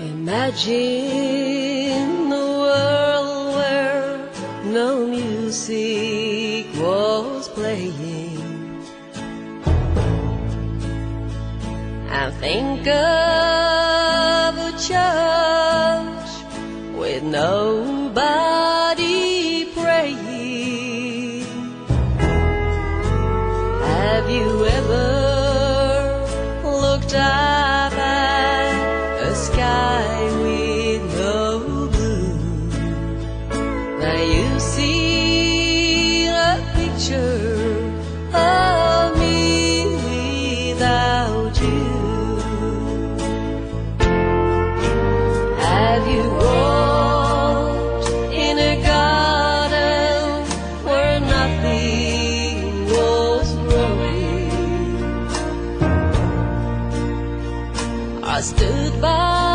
Imagine a world where no music was playing. And think of a church with nobody sky with no blue? Now you see a picture of me without you. Have you walked in a garden where nothing was growing? I stood by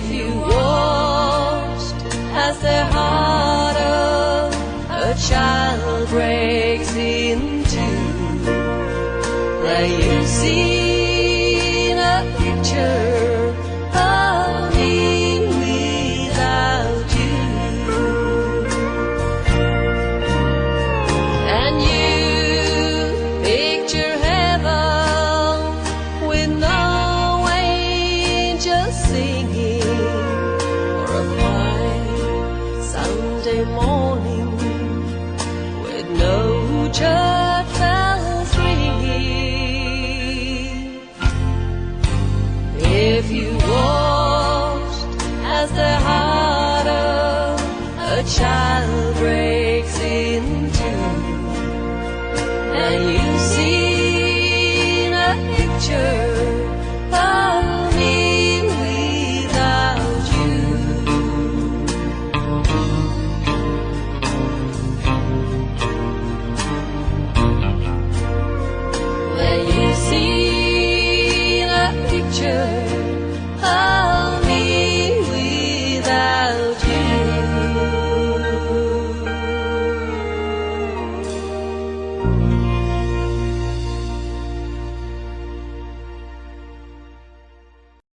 If you watched as the heart of a child breaks into, that you see a picture of me without you. And you picture heaven with no angels singing if you watched as the heart of a child breaks in.